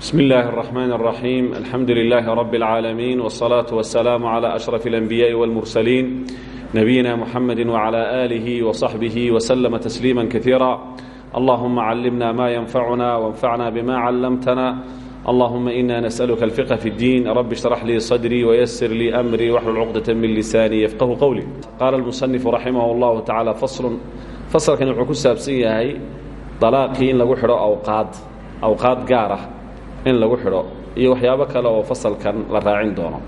بسم الله الرحمن الرحيم الحمد لله رب العالمين والصلاة والسلام على أشرف الأنبياء والمرسلين نبينا محمد وعلى آله وصحبه وسلم تسليما كثيرا اللهم علمنا ما ينفعنا وانفعنا بما علمتنا اللهم إنا نسألك الفقه في الدين رب اشرح لي صدري ويسر لي أمري واحلل عقدة من لساني يفقه قولي قال المصنف رحمه الله تعالى فصل فصل كان وحكو سابسيه طلاقين لغو خرو أوقات أوقات قاره in lagu xidho iyo waxyaabo kale oo fasalkan la raacin doono.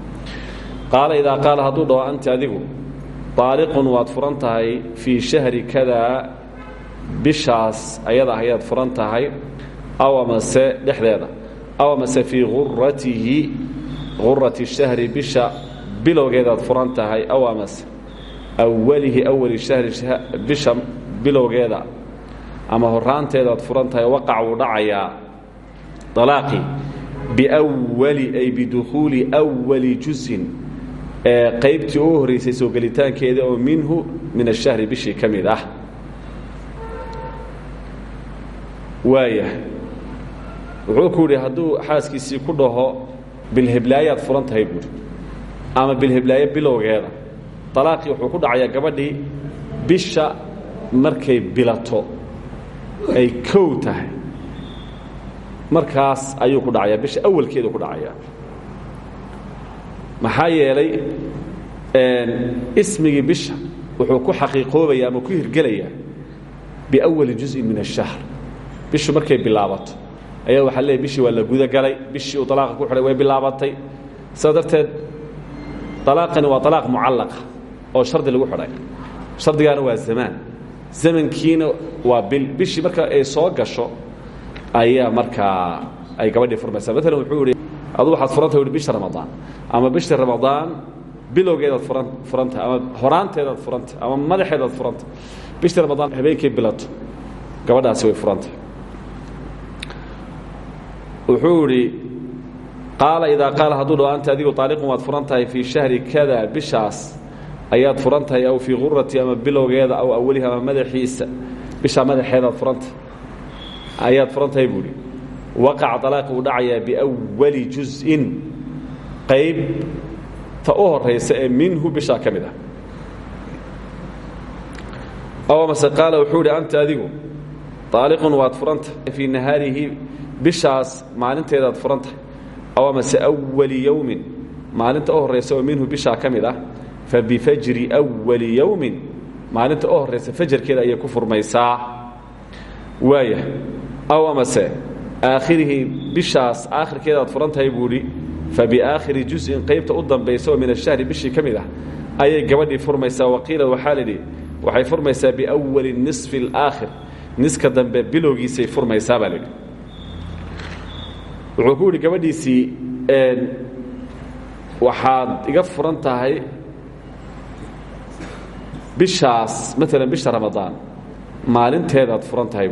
Qaala idaa qaala hadduu dhaho anti adigu daaliqun waad furan tahay fii shahri kadaa bishaas ayada ayaad furan tahay aw amase dhexdeeda aw amase fii guratihi gurati shahri bisha bilowgeedaad furan tahay aw amase awalihi awali shahri bisha bilowgeeda. Ama horaanteedaad furan tahay waqac wuu dhacayaa alaaqi biwali ay bidukhuuli wali juzin ee qaybtii horraysay soo gelitaankeeda oo minhu min ashahri bishii ka mid ah wuxuu ku yidhi hadduu xaaskiisii ku dhaho bilheblaayaad furan tahay buuri ama bilheblaayo bilowgeeda alaaqii wuxuu ku dhacayaa gabadhii bisha markay bilato ay kow tahay markaas ayuu ku dhacayaa bisha awalkeedu ku dhacayaa maxaa yeelay ismigii bisha wuxuu ku xaqiiqoobaya ama ku hirgelayaa biawali juz'in min الشhahr bishu markay bilaabato ayaa waxaa leeyahy bishii waa la gudagalay bishii uu alaaqa ku xidhay way bilaabatay sidaa darteed alaaqani waa alaaq mucallaqa oo shardi lagu xidhay shardigaana waa zamaan zamankiina waa bil bishii marka ay soo gasho ayaa markaa ay gabadhii furmaysaa maalan wuxuu ihi adu waxaad furanta i bisha ramadaan. Ama bisha ramadaan bilowgeedaad furan furantahay ama horaanteedaad furantahay ama madaxeedaad furantahay bisha ramadaan habeenkii bilato gabadhaasi way furantahay wuxuu idhi qaala idaa qaala hadduu anta adigu aaliqun waad furan tahay shahri kada bishaas ayaad furan aw fii gurati ama bilowgeeda aw awaliha ama madaxiisa. Bishaa madaxeedaad furantahay ayaad furan tahay buuhi waqaca alaaqi uu dhacayaa juz'in. Qayb ta u minhu bishaa ka mid ah. Aw amase qaala anta adigu aaliqun waad furantahay fii nahaarihi bishaas maalinteedaad furan tahay aw amase awali yowmin maalinta u horaysa oo minhu bishaa ka mid ah fa bifajri wali maalinta u horaysa ayay ku furmaysaa. Waaya aw amase aakhirihi bishaas aakhirkeedaad furan tahay buu idhi fa qaybta u dambaysa min ashahri bishii ka mid ah ayay gabadhii furmaysaa. Waqiila waxaa lidhi waxay furmaysaa biwali nisfi alaakhir niska dambe bilowgiisay furmaysaa baa lidhi wuxuu ku waxaad iga furan bishaas maalan bisha ramadaan maalinteedaad furan tahay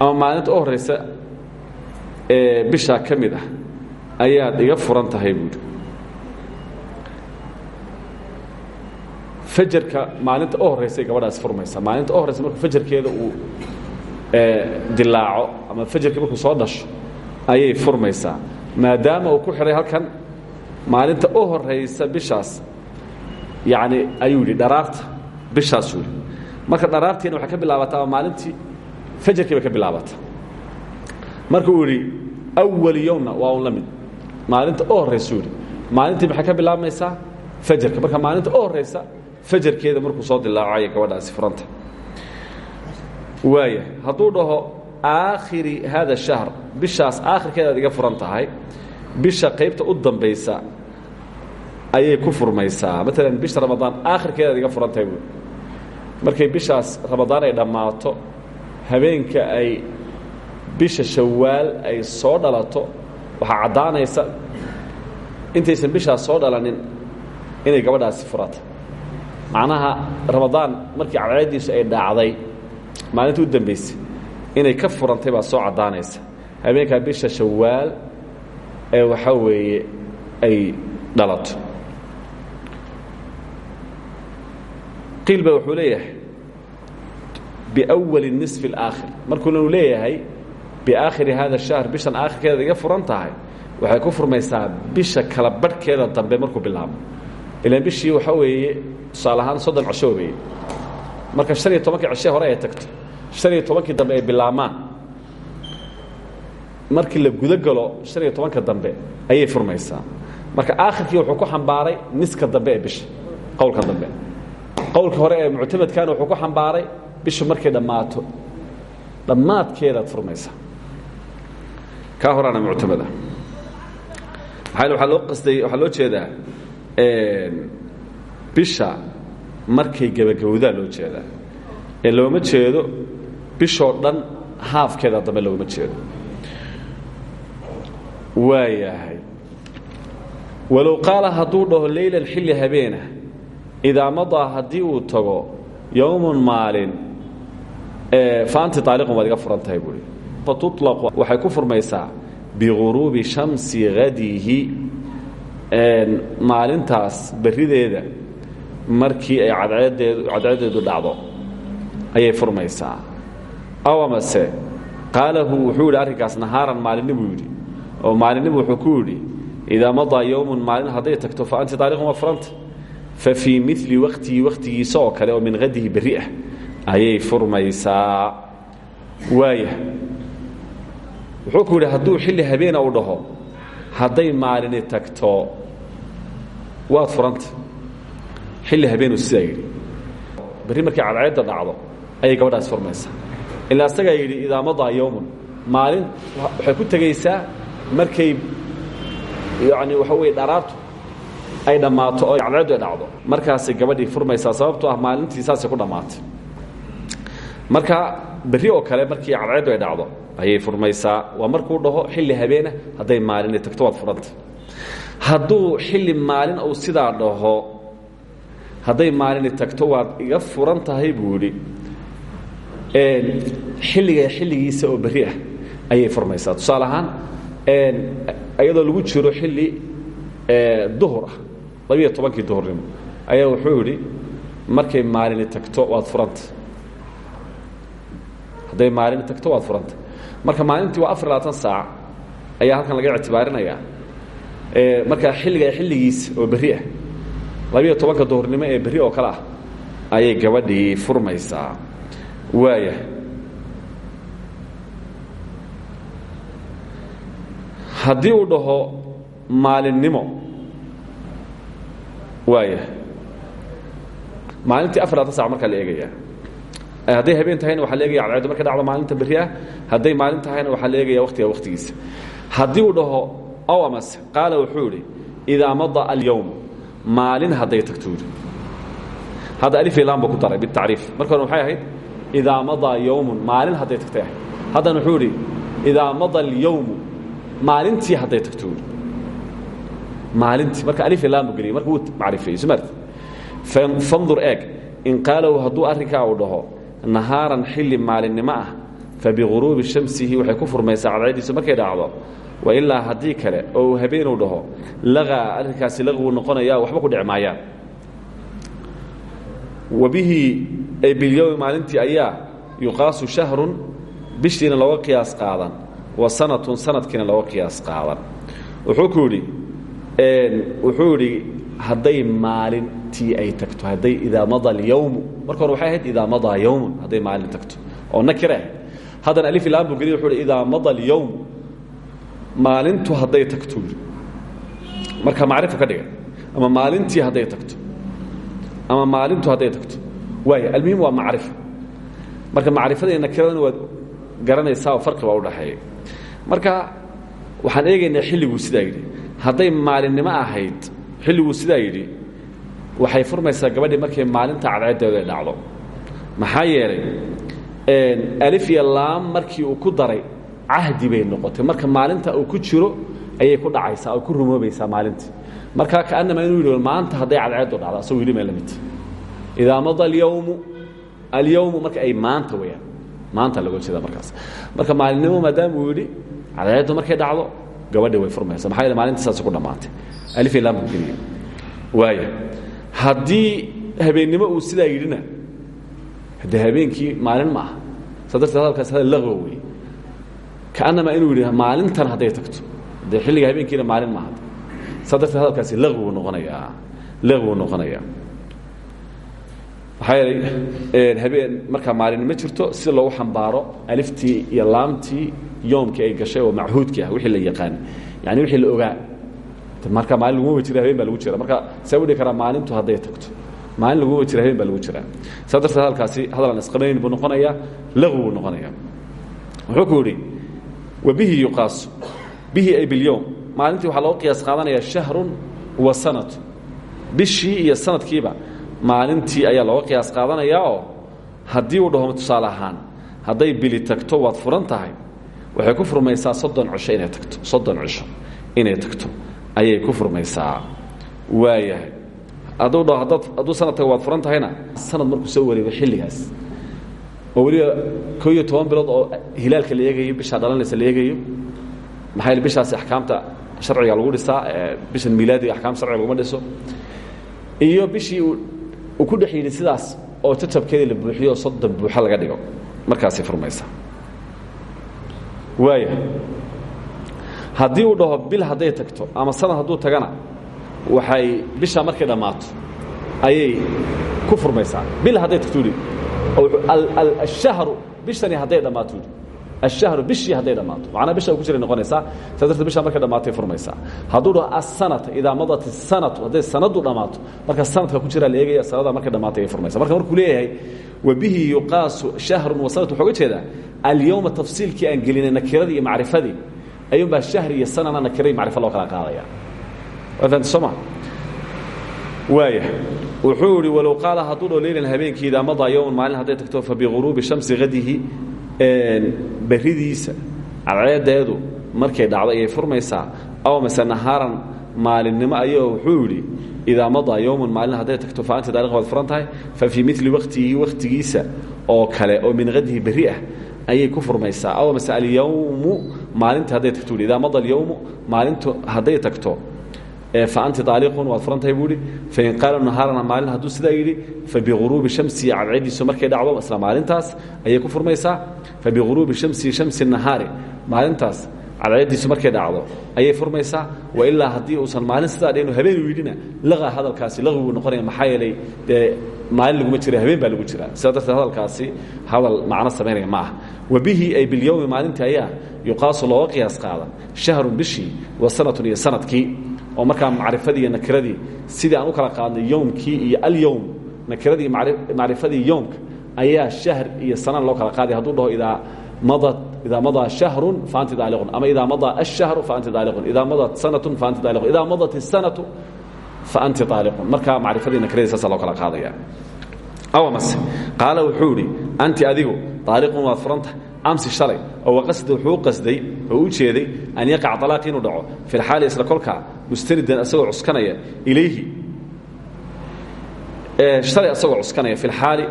ama maalinta u horaysa ee bishaa ka mid ah ayaad iga furan maalinta u gabadhaas furmaysa. Maalinta u horraysa markuu fajarkeeda uu dilaaco ama fajarkii markuu soo dhasho ayay furmaysaa. Maadaama uu ku xidhay halkan maalinta u bishaas yacni ayuu yidhi bishaasuu yidhi. Marka dharaartiina waxay ka bilaabataa maalintii fajarkii bay ka bilaabata. Marka uu yidhi awal yowmna waa un la mid. Maalinta u horraysuu yidhi maalintii maxay ka bilaabmaysaa? Fajarka marka maalinta u horraysa fajarkeeda markuu soo dilaaco ayay gabadhaasi furanta. Waaya hadduu dhaho aakhiri hada shahr bishaas aakhirkeedaad iga furan tahay bisha qaybta u dambaysa ayay ku furmaysaa. Maalan bisha ramadaan aakhirkeedaad iga furan tahay buui markay bishaas ramadaan ay dhammaato habeenka ay bisha shawaal ay soo dhalato waxaa caddaanaysa intaysan bishaas soo dhalanin inay gabadhaasi furata macnaha ramadaan markii cadceediisu ay dhaacday maalinta u dambaysay inay ka furantay baa soo caddaanaysa. Habeenkaa bisha shawaal ee waxaa weeye ay dhalato. Qiil wuxuu leeyahay biwali nisfi اlaakhir markuuna uu leeyahay biaakhiri hada shahr bishan aakhirkeeda iga furan tahay waxay ku furmaysaa bisha kala barhkeeda dambe markuu bilaabo ilaan bishii waxaa weeye tusaale ahaan soddon cisho weeye marka shan iyo tobankii cishe hore ay tagto shan iyo tobankii dambe ay bilaabmaan markii la guda galo shan iyo tobanka dambe ayay furmaysaa marka aakhirkii wuxuu ku xambaaray niska dambe ee bisha qowlka dambe qowlka hore ee muctamadkana wuxuu ku xambaaray bishu markay dhammaato dhammaadkeedaad furmaysaa. Kaa horaana muctamada. Maxaa waxaa loo qasday waxaa loo jeedaa bisha markay gebagabowdaa loo jeedaa. Ee looma jeedo bishoo dhan haafkeeda dambe looma jeedo. Waayahay. Walow qaala hadduu dhaho leylan xilli habeena idaa madaa haddii uu tago yowmun maalin faanti aaliqun waad iga furan tahay buui waxay ku furmaysaa biguruubi shamsi hadihi maalintaas berrideeda markii ay cadceedeedu dhacdo ayay furmaysaa. Aw amase wuxuu yidhi arrinkaas nahaaran yidhi. Oo maalinnibu wuxuu ku yidhi idaa madaa yowmun maalin hadday tagto fa anti taaliqun waa furanta. Fa fii mili waktihi wakhtigiisa oo kale oo min hadihi berri ah ayay furmaysaa. Waaya wuxuu ku yidhi hadduu xilli habeena u dhaho hadday maalini tagto waad furanta xilli habeenu sidaa yidhi. Berri markay cadceedda dhacdo ayay gabadhaas furmaysaa. Ilaa asagaa yidhi idaa madaa yowmun maalin waxay ku tegaysaa markay yani waxa weye dharaartu ay dhammaato oo cadceeddu ay dhacdo. Markaasay gabadhii furmaysaa sababtoo ah maalintii saasay ku dhammaatay marka berri oo kale markii cadceeddu ay dhacdo ayay furmaysaa waa markuu dhaho xilli habeena hadday maalini tagto waad furanta hadduu xilli maalin uu sidaa dhaho hadday maalini tagto waad iga furan tahay buu idhi xilliga xilligiisa oo berri ah ayay furmaysaa. Tusaale ahaan iyadoo lagu jiro xilli duhur ah labiiyo tobankii duhurnimo ayaa wuxuu yidhi markay maalini tagto waad furanta hadday maalini tagto waad furanta marka maalintii waa afar labaatan saac ayaa halkan laga ictibaarinayaa markaa xilliga xilligiisa oo berri ah labiiyo tobanka duhurnimo ee berri oo kale ah ayay gabadhii furmaysaa. Waaya haddii uu dhaho maalinnimo waaya maalintii afar labaatan sac markaa la eegayaa hadday habeen tahayna waxaa la eegaya cadceeddu markay dhacdo maalinta berri ah hadday maalin tahayna waxaa la eegaya waktiga waktigiisa haddii uu dhaho ow amase qaala wuxuu idhi idaa mada alyowm maalin hadday tagto yidhi. Hadda alif ilaan buu ku daray bitacriif marka hore maxay ahayd idaa madaa yowmun maalin hadday tagtay ahayd haddana wuxuu idhi idaa mada alyowmu maalintii hadday tagto marka alif ilaan buu geliyey marka wuu macrifeeyey soo maarti fandur eeg. In qaalow hadduu arrinkaa uu dhaho nahaaran xilli maalinnimo ah fa biguruubi shamsihi waxay ku furmaysaa cadceediisu markay dhacdo wa ilaa haddii kale oo uu habeenuu dhaho lagaa arrinkaasi laqwuu noqonaya waxba ku dhici maayaan wa bihi ay bilyowmi maalintii ayaa yuqaasu shahrun bishiina looga qiyaas qaadan wa sanatun sanadkiina looga qiyaas qaadan. Wuxuu ku yidhi wuxuu yidhi hadday maalintii ay tagto hadday idaa mada alyowmu marka hore waxay ahayd idaa madaa yowmun hadday maalin tagto oo nakire ahayd haddana alif ilaan buu geliy wuxuu hi idaa mada alyowm maalintu hadday tagto. Marka macrifo ka dhigay ama maalintii hadday tagto ama maalintu hadday tagto. Waaya almuhim waa macrifo marka macrifada iyo nakiradana waad garanaysaa oo farqi baa udhaxeeya marka waxaan eegaynaa xilliguu sidaa yidhi hadday maalinnimo ahayd xilliguu sidaa yidhi waxay furmaysaa gabadhii markay maalinta cadceedeedu ay dhacdo. Maxaa yeelay alif iyo laam markii uu ku daray cahdi bay noqotay. Marka maalinta uu ku jiro ayay ku dhacaysaa oo ku rumoobaysaa maalintii. Marka kaanama inuu yidhi maanta hadday cadceedu dhacdo asagoo mee la mid. Idaa mada alyowmu alyowmu marka ay maanta weyaan maanta laga jeeda markaas. Marka maalinimo maadaama uu yidhi cadceeddu markay dhacdo gabadhi way furmaysa maxaa yeele maalinta saasi ku dhammaatay. Alif iyo laam buu geliya waaya haddii habeennimo uu sidaa yidhina haddee habeenkii maalin ma aha saa darteed hadalkaas hadal laqwo wey kaanamaa inuu yidhi maalintan hadday tagto dee xilliga habeenkiina maalin maaha saa darteed hadalkaasi laqwigu noqonayaa laqwigu noqonaya maxaa yeelay habeen markaa maalin ma jirto si loogu xambaaro aliftii iyo laamtii yoomkii ay gashay oo machuudkii ah wixii la yaqaan. Yani wixii la ogaa marka maalin laguma jira habeen baa lagu jira marka see u dhihi karaa maalintu hadday tagto. Maalin laguma jira habeen baa lagu jiraa saa darteed hadalkaasi hadal aan isqabanayn buu noqonayaa laqwi buu noqonaya wuxuu ku yidhi wabihi yuqaasu bihi ay bilyowm maalintii waxaa looga qiyaas qaadanaya shahrun wa sanatu bishii iyo sanadkiiba maalintii ayaa looga qiyaas qaadanayaa oo haddii uu dhaho tusaale ahaan hadday bili tagto waad furan tahay. Waxay ku furmaysaa soddon cisho inay tagto soddon cisho inay tagto ayay ku furmaysaa. Waayahay hadduu dhaho haddaad hadduu sanad tago waad furan tahayna sanad markuu soo wareego xilligaas. Oo weliba koo iyo toban bilood oo hilaalka la eegayo bishaa dhalanaysa la eegayo. Maxaa bishaasi axkaamta sharciga lagu dhisaa bishan miilaadiga axkaam sharciga laguma dhiso. Iyo bishii uu ku dhex yidhi sidaas oo jajabkeedii la buuxiyo oo soddon buuxo laga dhigo. Markaasay furmaysa waaya haddii uu dhaho bil hadday tagto ama sanad hadduu tagana waxay bishaa markay dhammaato ayay ku furmaysaa. Bil hadday tagto yidhi ashahru bishani hadday dhammaato ashahru bishii hadday dhammaato. Macnaa bisha ku jiray noqonaysaa saa darteed bishaa markay dhammaatay furmaysaa. Hadduu dhaho asanata idaa madat isanatu hadday sanadu dhammaato marka sanadka ku jiraa la eegaya sanada markay dhammaatay ay furmaysa marka markuu leeyahay wabihi yuqaasu shahrun wasanat wuxuu uga jeedaa alyowma tafsiilkii aan gelinay nakiradii iyo macrifadii ayuunbaa shahri iyo sanana nakira iyo macrifo loo kala qaadaya? Waa fahamta soo ma? Waaya wuxuu ihi walow qaala hadduu dhao leylan habeenkii idaa madaa yowman maalin hadday tagto fa biguruubi shamsi hadihi beridiisa cadceedeedu markay dhacdo ayay furmaysaa aw mase nahaaran maalinimo ayao wuxuu yidhi idaa madaa yowman maalin hadday tagto fa anti daariq waad furan tahay fa fii mili waktihi wakhtigiisa oo kale oo min hadihi berri ah ayay ku furmaysaa. Aw mase alyowmu maalinta hadday tagto yidhi idaa mada alyowmu maalintu hadday tagto. Fa anti aaliqun waad furan tahay buu ihi fain qaala nahaarana maalin hadduu sidaa yidhi fabiguruubi shamsi cadceediisu markay dhacdo isla maalintaas ayay ku furmaysaa. Fabiguruubi shamsi shamsi nahaari maalintaas cadceediisu markay dhacdo ayay furmaysaa. Wailaa haddii uusan maalin sidaa dhenu habeen yidhina laqa hadalkaasi laqwi buu noqonaya maxaa yeelay dee maalin laguma jira habeen baa lagu jiraa sidaa darteed hadalkaasi hadal macno samaynaya ma ah wabihi ay bilyowmi maalintii ayaa yuqaasu looga qiyaas qaada shahrun bishii wa sanatun iyo sannadkii oo markaa macrifadii iyo nakiradii sidii aan u kala qaadnay yowmkii iyo alyowm nakiradii macrifadii yowmka ayaa shahr iyo sana loo kala qaaday hadduu dhaho idaa madat idaa madaa shahrun fa anti daaliqun. Ama idaa madaa ashahru fa anti daaliqun. Idaa madat sanatun fa anti daaliqun. Idaa madat isanatu fa anti daaliqun. Markaa macrifadii nakiradii saasa loo kala qaadaya. Aw mase qaala wuxuu idhi anti adigu daaliqun waad furanta amsi shalay oo waqasda wuxuu qasday oo u jeeday an yaqac alaaqi inuu dhaco fi lxaali isla kolkaa mustanidan asagoo cuskanaya ilayhi. Halay asagoo cuskanaya fi aali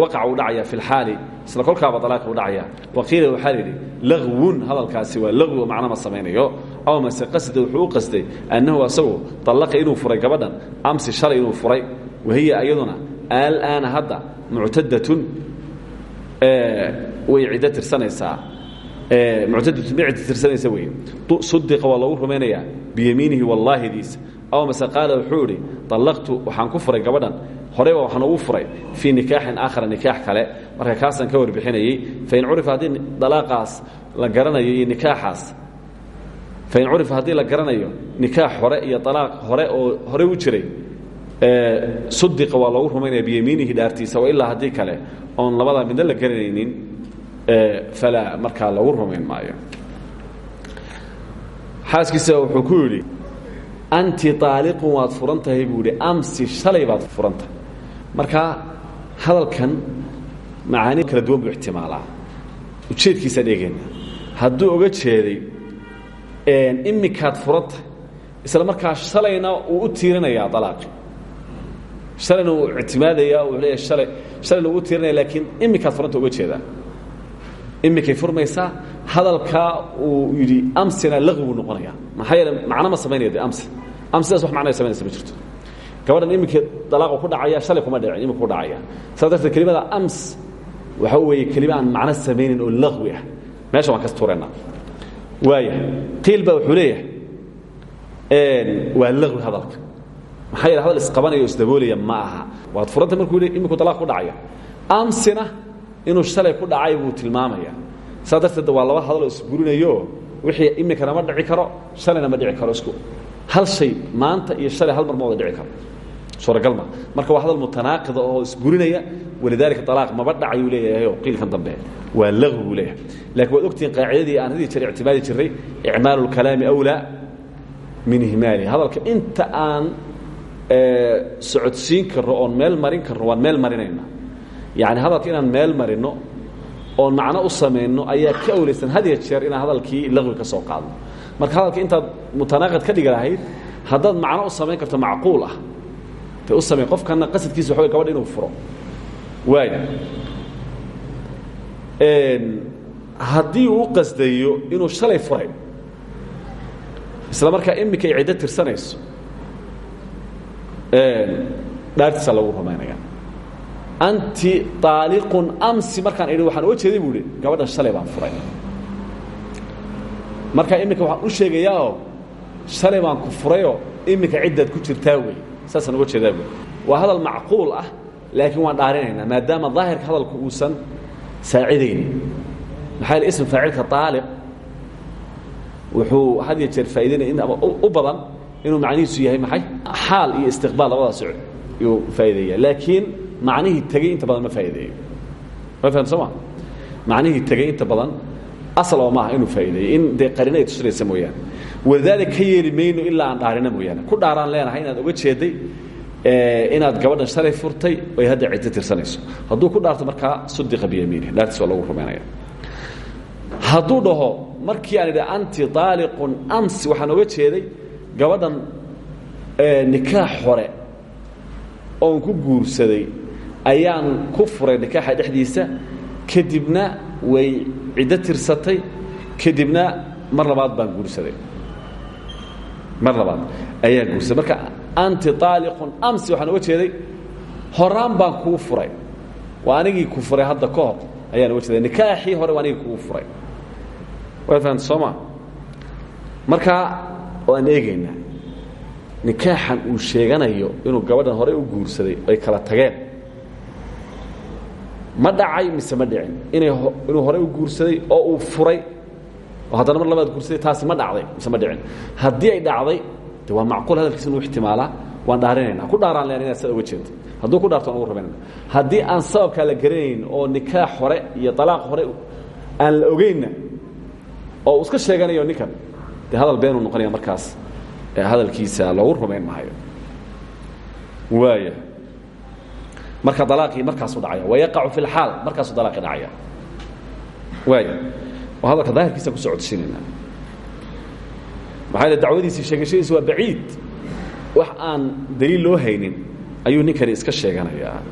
waqaca uu dhacaya fi lxaali isla kolkaaba alaaqi u dhacaya. Waqiila waxaa layidhi lagwun hadalkaasi waa lagwi oo macno ma samaynayo aw mase qasda wuxuu u qasday annahu asagu dallaqa inuu furay gabadhan amsi shalay inuu furay. Wahiya iyaduna alaana hadda muctadatun way ciddo tirsanaysaa muctadatu ma ciddo tirsanaysa wey sudiqa waa loogu rumaynayaa biyamiinihi wallaahidiisa aw mase qaala wuxuu idhi waxaan ku furay gabadhan horeyba waxaan ugu furay fii nikaaxin aakhara nikaax kale. Marka kaasaan ka warbixinayey fain curifa haddii dalaaqaas la garanayo iyo nikaaxaas fain curifa haddii la garanayo nikaax hore iyo alaaq hore oo hore u jiray sudiqa waa loogu rumaynaya biyamiinihi dhaartiisa wailaa haddii kale oon labadaa midna la garanaynin falaa markaa lagu rumayn maayo xaaskiisa wuxuu ku yidhi anti aaliqun waad furan tahay buu idhi amsi shalay baad furan tahay marka hadalkan macaani kala duwan buu ixtimaalaa ujeedkiisaan eegayna hadduu oga jeeday imikaad furan tahay isla markaa shalayna uu u tiirinayaa alaaqi halayna uu ictimaadaya uu leeya halay shalayna uu u tiirinaya laakiin imikaad furanta uga jeedaa imikay furmaysaa hadalkaa uu yidhi amsina laqwi buu noqonaya maxaa yeele macno ma samaynaya de amsi amsidaas wax macnay samaynaysa ma jirto. Gabadhan imika dalaaqu ku dhacaya shalay kuma dhicin imika ku dhacaya. Saas darteed kelimada ams waxa weeye kelima aan macno samaynin oo laqwi ah. Meesha waan kas tuureynaa waaya qiil baa wuxuu leeyahay waa laqwi hadalka. Maxaa yeele hadal isqabanaya o isdaboolaya ma aha. Waad furanta markuu iminku dalaaq ku dhacaya. Amsina inuu shalay ku dhacay buu tilmaamaya. Saa darteed waa laba hadaloo isburinayo wixii iminkana ma dhici karo shalayna ma dhici karo isku. Hal shay maanta iyo shalay hal mar ma wada dhici karo. Suuragal ma. Marka waa hadal mutanaaqida oo isburinaya walidaalika alaaq maba dhacayuu leeyahayo qiilkan dambe. Waa laqwi buu leeyahay. Lakiin waad ogtihiin qaacidadii aan haddii jir ictimaadi jiray icmaalu lkalaami awlaa min ihmaalihi hadalka inta aan socodsiin karno oon meel marin karno waan meel marinayna yani hadalka inaan meel marino oon macno u samayno ayaa ka awlaysan had ya jeer inaan hadalkii laqwi ka soo qaadno. Marka hadalka intaad mutanaaqid ka dhigi lahayd haddaad macno u samayn karto macquul ah. Te u samey qofkana qasadkiisa waxa way gabadha inuu furo. Waaya haddii uu u qasdayo inuu shalay furay isla markaa iminka ay ciddo tirsanayso dhaartiisa lagu rumaynaya anti aaliqun amsi markaan idhi waxaan uga jeeday buu ihi gabadhan shalay baan furay. Markaa iminka waxaan u sheegayaao shalay baan ku furayoo iminka ciddaad ku jirtaa wey saasaan uga jeedaa buui waa hadal macquul ah laakiin waan dhaarinaynaa maadaama daahirka hadalku uusan saacidaynin. Maxaa yeel ism faacilka aaliq wuxuu had ya jeer faa'idaynaya in ama u badan inuu macnihiisu yahay maxay? Xaal iyo istiqbaal labadaas yuu faa'ideeya laakiin macnihii tegey inta badan ma faa'ideeyo ma fahamta soo ma? Macnihii tegey inta badan asal oo maaha inuu faa'ideeyo in dee qarina ay tusinaysa mooyaane. Walidaalika ka yeeli mayno ilaa aan dhaarina mooyaane. Ku dhaaraan leenahay inaad uga jeeday inaad gabadhan shalay furtay oy hadda ciddo tirsanayso. Hadduu ku dhaarto markaa sudiqa biyamiinih dhaartiis waa lagu rumaynaya hadduu dhaho markii aan idhi anti aaliqun amsi waxaan oga jeeday gabadhan nikaax hore oon ku guursaday ayaan ku furay nikaaxa dhexdiisa kadibna way ciddo tirsatay kadibna mar labaad baan guursaday. Mar labaad ayaan guursaday. Marka anti aaliqun amsi waxaan oga jeeday horaan baan kuu furay. Waa anigii ku furay hadda ka hor ayaan oga jeeday. Nikaaxii hore waa anigii kugu furay. Way fahamta soo ma? Markaa waan eegaynaa. Nikaaxan uu sheeganayo inuu gabadhan horey u guursaday ay kala tageen ma dhacay mise ma dhicin? Inuu horey u guursaday oo uu furay. Oo haddana mar labaad guursaday taasi ma dhacday mise ma dhicin. Haddii ay dhacday de waa macquul hadalkiisa inuu ixtimaalaa waan dhaarinaynaa. Ku dhaaraan len inaad sada uga jeedo hadduu ku dhaarto aan ugu rabaynana haddii aan sababkaa la garanayn oo nikaax hore iyo alaaq hore aan la ogeynna oo uu iska sheeganayo ninkan dee hadal beenuu noqonaya markaas hadalkiisa loogu rumayn maayo. Waaya marka alaaqii markaasuu dhacaya. Wayaqacu fi اlxaal markaasuu alaaqii dhacaya. Waaya oo hadalka daahirkiisa ku socodsiinayna maxaa dacwadiisii sheegashadiisi waa baciid. Wax aan daliil loo haynin ayuu ninkani iska sheeganayaa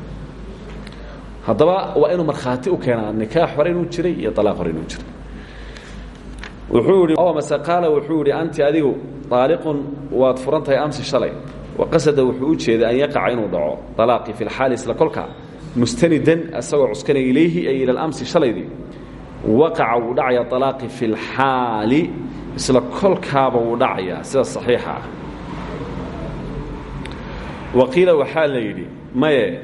haddaba waa inuu markhaati u keenaa nikaax hore inuu jiray iyo alaaq hore inuu jiray. Wuxuu ihi mase qaala wuxuu idhi anti adigu aaliqun waad furan tahay amsi shalay waqasada wuxuu u jeeday an yaqaca inuu dhaco. Alaaqii fi lxaali isla kolka. Mustanidan isagoo cuskanaya ilayhi ay ila amsi shalaydii waqaca wuu dhacaya alaaqi fi lxaali isla kolkaaba wuu dhacayaa sida saxiixa ah. Waqiila waxaa la yidhi maye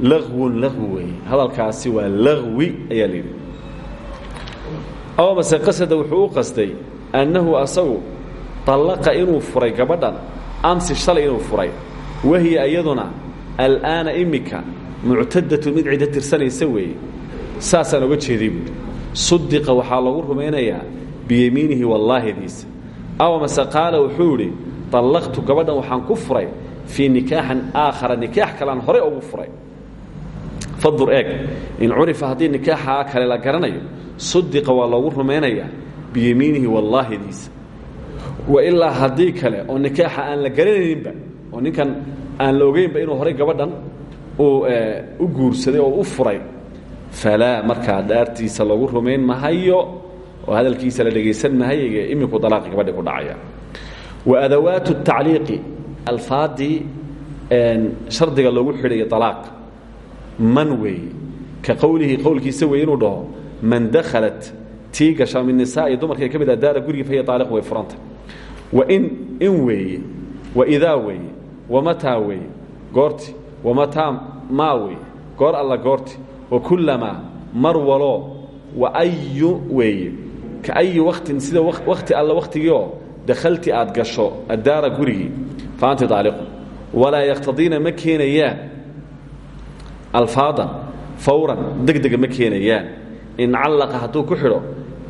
wey. Hadalkaasi waa lagwi ayaa la yidhi. Aw mase qasada wuxuu u annahu asagu allaqa inuu furay gabadhan amsi shalay inuu furay. Wahiya iyaduna al'aana imika muctadatu mid ciddo tirsanaysa weeye. Saasaan oga jeeday buui sudiqa waxaa lagu rumaynayaa biyamiinihi wallaahidiisa aw mase qaala wuxuu idhi allaqtu gabadhan waxaan ku furay fii nikaaxan aakhara nikaax kalean horey ugu furay. Fadur eeg in curifa haddii nikaaxa kale la garanayo sudiqa waa loogu rumaynayaa biyamiinihi wallaahidiisa wailaa haddii kale oo nikaaxa aan la garanayninba oo ninkan aan la ogeynba inuu horay gabadhan uu u guursaday oo u furay falaa markaa dhaartiisa lagu rumayn mahayo oo hadalkiisa la dhegaysan mahayo iminku dalaaqi gabadhi ku dhacaya. Wa adawaatu tacliiqi alfaadii shardiga loogu xidhayo alaaq man weeye ka qowlihi qowlkiisa weeye inuu dhaho man dakhalat tii gasha dumarkay ka ah daara gurigii fahiya aaliqun way furanta in weeye waidaa weeye wamataa weeye goorti wamataa maa weeye goor alla goorti wakulamaa mar waloo waayu weeye. Kaayi waktin sida wakti alla wakhtigiioo dakhalti aad gasho addaara gurigii fa anti aaliqun walaa yaqtadiina ma keenayaan alfaadan fawran degdega ma keenayaan. In callaqa hadduu ku xidho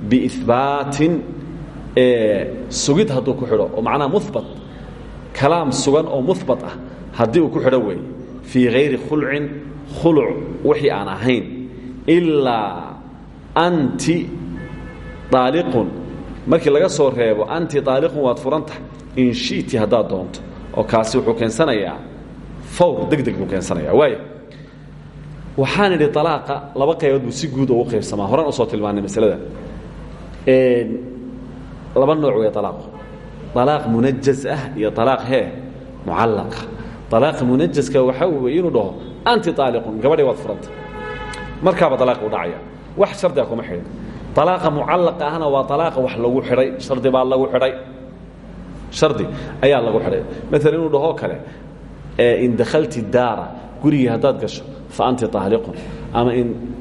biibaatin sugid hadduu ku xidho oo macnaha mubat kalaam sugan oo mubat ah haddii uu ku xidho weeye fii hayri khulcin khuluc wixii aan ahayn ilaa anti aaliqun markii laga soo reebo anti aaliqun waad furan tahay in shiti haddaad doonto oo kaasi wuxuu keensanayaa fawr degdeg buu keensanaya waaya waxaan idhi alaaqa laba qaybood buu si guud ugu qaybsamaa horan u soo tilmaanay masalada laba nooc wey alaaqu alaaq munajaz ah iyo alaaq hee mucallaqa. Alaaqa munajaska waxaa wey inuu dhaho anti aaliqun gabadhay waad furanta markaaba alaaq u dhacaya. Wax shardiga kuma xidhin alaaqa mucallaqa ahna waa alaaqa wax lagu xidhay shardi baa lagu xidhay shardi ayaa lagu xidhay maala inuu dhahoo kale in dakhalti daara gurigii haddaad gasho fa anti aaliqun ama in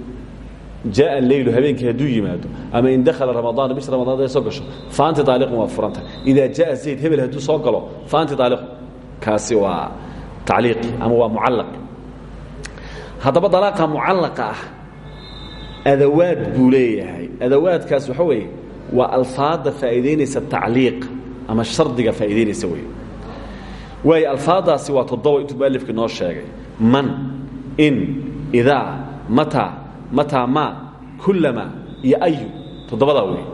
jaaa leylu habeenkii hadduu yimaado ama in dakhala ramadaan bish ramadaan haday soo gasho fa anti aaliqun waa furanta idaa jaaa zayd hebel hadduu soo galo fa anti aaliqun kaasi waa tacliiqi ama waa mucallaq haddaba dalaaqa mucallaqa ah adawaad buu waxa weeye waa alfaadda faa'iidaynaysa tacliiq ama shardiga faa'iidaynaysa wey waayo alfaaddaasi waa toddoba intuu mualifki noo sheegay man in idaa mataa mataa ma kullama iyo ayu toddobadaa wey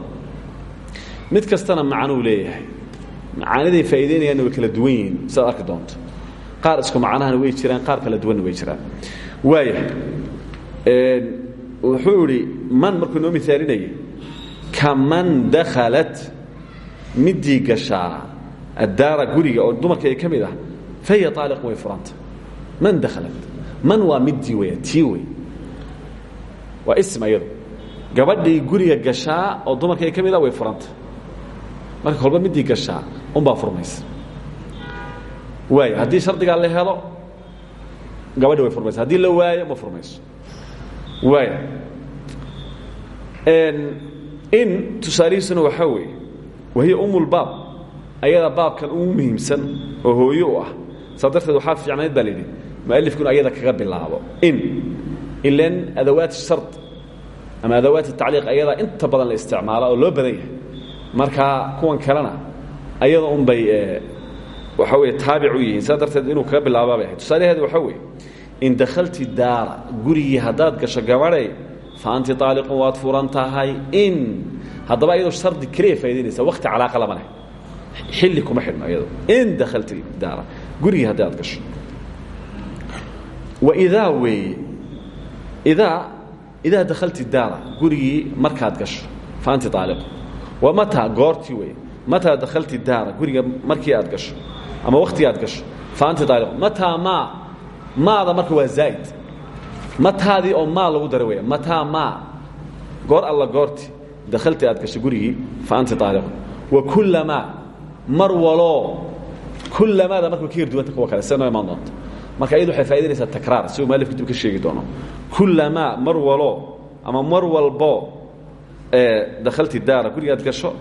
mid kastana macnuu leeyahay. Macaaniday faa'iidaynayaanna way kala duwan yihiin sidaad arki doonto. Qaar isku macnahana way jiraan qaar kala duwanna way jiraan. Waaya wuxuu idhi man markuu noo miaalinayay kaman dakhalat midii gashaa addaara guriga oo dumarka ee ka mid ah fahiya aaliqun way furanta. Man dakhalat? Man waa midii weya tii wey waa ism ayado gabadhii guriga gashaa oo dumarka ee ka mid ah way furanta. Marka kolba midii gashaa unbaa furmaysa. Waay haddii shardigaa la helo gabadhi way furmaysa. Haddii la waayo ma furmayso. Waaya in tusaalihiisuna waxaa weeye wahiya umulbaab ayada baabkan ugu muhiimsan oo hooyo u ah. Saa darteed waxaa fiicnayd baa layidhi mualifku inu ayada kaga bilaabo. In ilan adawaat shard ama adawaat tacliiq ayadaa inta badan la isticmaala oo loo badan yahay. Marka kuwan kalena ayada un bay waxa weye taabic u yihiin. Saa darteed inuu kaga bilaabaa bay ahayd tusaalaheedu waxaa weeye in dakhalti daara gurigii haddaad gasho gabadhay fa anti aaliqun waad furan tahay in haddaba iyadoo shardi keliya faa'idaynaysa wakti calaaqa lama leh. Xilli kuma xidhno iyado in dakhalti daara gurigii haddii aad gasho waidaa weeye idaa idaa dakhalti daara gurigii markaad gasho fa anti aaliqun wa mataa goortii weeye mataa dakhalti daara guriga markii aad gasho ama waktigii aad gasho fa anti aaliqun mataa maa maada marka waa zaa'id mataadii oo maa lagu dara weya mataa maa goor alla goorti dakhalti aad gasho gurigii fa anti aaliqun wa kullamaa mar waloo kullamaada marka way ka yarduwanta kuwa kale sida noo imaan doonto marka iyadu waxay faa'idaynaysaa takraar si uu mualifku dib ka sheegi doono. Kullamaa mar waloo ama mar walbo dakhalti daara guriga aad gasho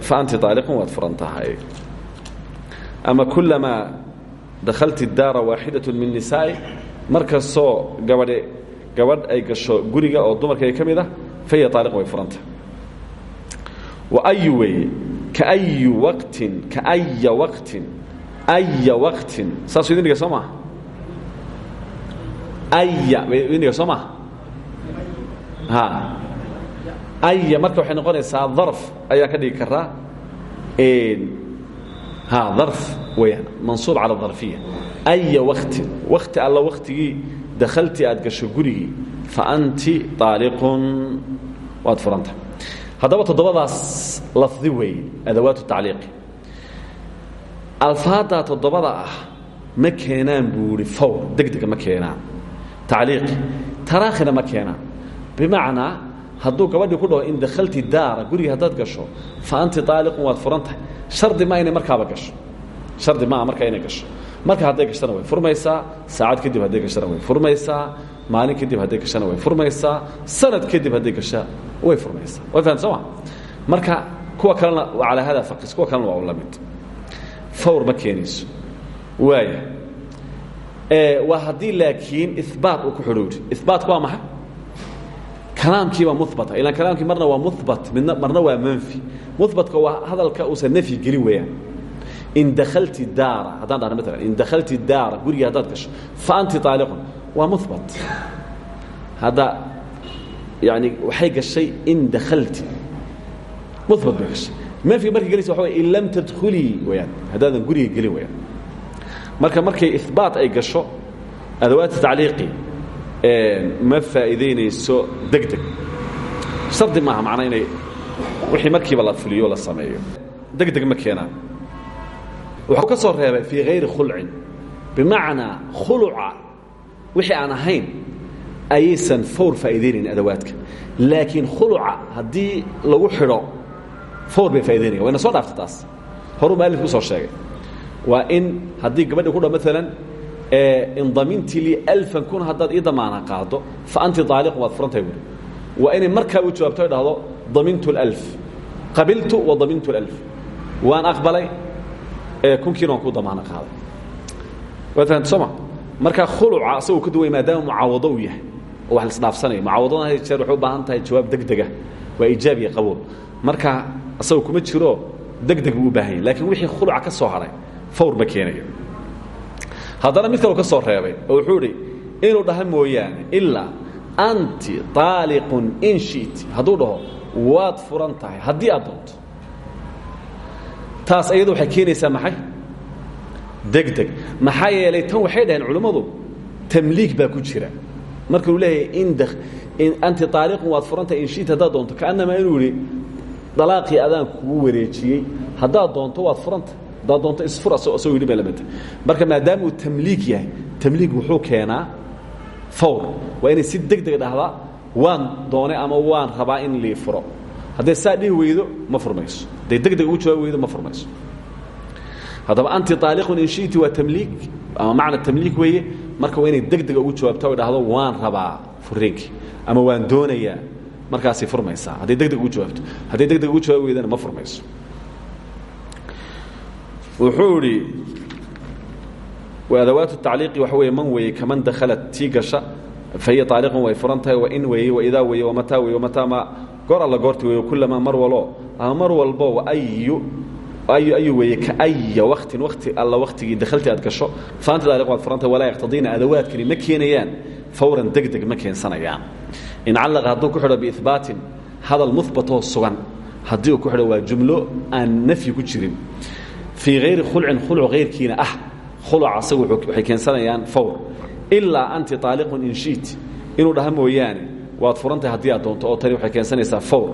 fa anti aaliqun waad furan tahay. Ama kullamaa dakhalti daara waaxidaة min nisaa'i mar kastoo gabadhe gabadh ay gasho guriga oo dumarkeeda ka mid ah fahiya aaliq way furanta wa ayu weeye kaayu waqtin kaaya waqtin aya waqtin saasuu idin dhiga soo maha aya idin dhiga marka waxay noqonaysaa darf ayaa ka dhigi karaa ha darf weyaan mansuub cala darfiya aya waktin wakti alla waktigii dakhalti aad gasho gurigii fa anti aaliqun waad furanta. Haddaba toddobadaas lafdi weeye adawaatu tacliiqi alfaaddaa toddobada ah ma keenaan buu ihi fawr degdega ma keenaan. Tacliiqi taraakhina ma keenaan. Bimacnaa hadduu gabadhii ku dhaho in dakhalti daara guriga haddaad gasho fa anti aaliqun waad furan tahay shardi ma inay markaaba gasho. Shardi maa markaa inay gasho. Marka hadday gashana way furmaysaa saacad kadib hadday gashana way furmaysaa maalin kadib hadday gashana way furmaysaa sanad kadib hadday gasha way furmaysaa. Way fahamta soo ma marka kuwa kalena calaa hada faqis kuwa kalena waa u la mid fawr ma keenayso waaya waa haddii laakiin ibaat uu ku xidhoori ibaatku waa maxay? Kalaamkiibaa mubata ilaan kalaamkii marna waa mubat midna marna waa manfi. Mubatka waa hadalka uusan nafyi gelin weeyaan. In dakalti daara haddaan dhahno maalan in dakalti daara gurigii haddaad gasho fa anti aaliqun waa mubat hadda yani waxay gashay in dakalti mubat bay gashay manfiga markay gelaysa way in lam tadkulii weyaan haddaadan guriga gelin weyaan marka markay ibaat ay gasho adawaat tacliiqi ma faa'iidaynayso degdeg. Shardi maaha macnaa inay wixii markiiba la fuliyo la sameeyo. Degdeg ma keenaan wuxuu ka soo reebay fii hayri khulcin. Bimacnaa khuluca wixii aan ahayn ayaysan fawr faa'iidaynayn adawaadka laakiin khuluca haddii lagu xidho fawr bay faaidaynayan wayna soo dhaaftay taas. Horuu mualifku u soo sheegay. Waa in haddii gabadhi ku dha maalan indamiintii lii alfan kun haddaad ii damaana qaado fa anti aaliqun waad furantahay buuri waa inay markaa u jawaabto ay dhahdo damintu اlf qabiltu wa damintu اlf waan aqbalay kunkiina waan ku damaana qaaday. Waad fahamta sooma markaa khuluca asagoo ka duway maadaama mucaawado uu yahay oo wax la isdhaafsanayo mucaawadadana had jeer waxay u baahan tahay jawaab deg dega waa ijaab iyo qabuul marka asagoo kuma jiro degdeg buu u baahan yahy lakiin wixii khuluca ka soo haray fawr ma keenayo. Haddana mid kaleu ka soo reebay oo wuxuu idhi inuu dhaha mooyaane ilaa anti aaliqun in shiti. Hadduu dhaho waad furan tahay haddii aad doonto. Taas iyadu waxay keenaysaa maxay? Degdeg. Maxaa yeelay tan waxay dhaheen culimmadu tamliig baa ku jira. Marka uu leeyahay anti aaliqun waad furan tahay in shiti haddaad doonto. Kaannamaa inuu idhi dalaaqii adaan kugu wareejiyey haddaad doonto waad furanta. Haddaad doonto isfur asagoo yidhi bay lamidta marka maadaama uu tamliig yahay tamliig wuxuu keenaa fawr. Waa inay si deg deg dhahdaa waan doonay ama waan rabaa in lii furo. Hadday saa dhihi weydo ma furmayso. Hadday deg deg ugu jawaabi weydo ma furmayso. Haddaba anti aaliqun in shiti waa tamliig ama macna tamliig weeye. Marka waa inay deg dega ugu jawaabta o dhahdo waan rabaa furiinkii ama waan doonayaa markaasay furmaysaa. Hadday deg deg ugu jawaabto hadday deg deg ugu jawaabi weydana ma furmayso. Wuxuu idhi adawaat tacliiqi waxa weeye man weeye kaman dakhalat tii gasha fahiya aaliqun way furan tahay wain weeye waidaa weeye wamataa weeye wamataa ma goor alla goorti weeye kulamaa mar walo ama mar walbo ayu ayu ayu weeye kaaya waktin wakti alla waktigii dakhalti aad gasho faanta taaliq waad furan tahay walaa yaqtadiina adawaadkani ma keenayaan fawran deg deg ma keensanayaan in callaqa hadduu ku xidho biihbaatin hadal muhbatoo sugan haddii uu ku xidho waa jumlo aan nafyi ku jirin. Fii hayri khulcin khulc hayrkiina ah. Khuluca asagu waxay keensanayaan fawr. Ilaa anti aaliqun in shiit. Inuu dhaha mooyaane waad furantahay haddii aad doonto oo tani waxay keensanaysaa fawr.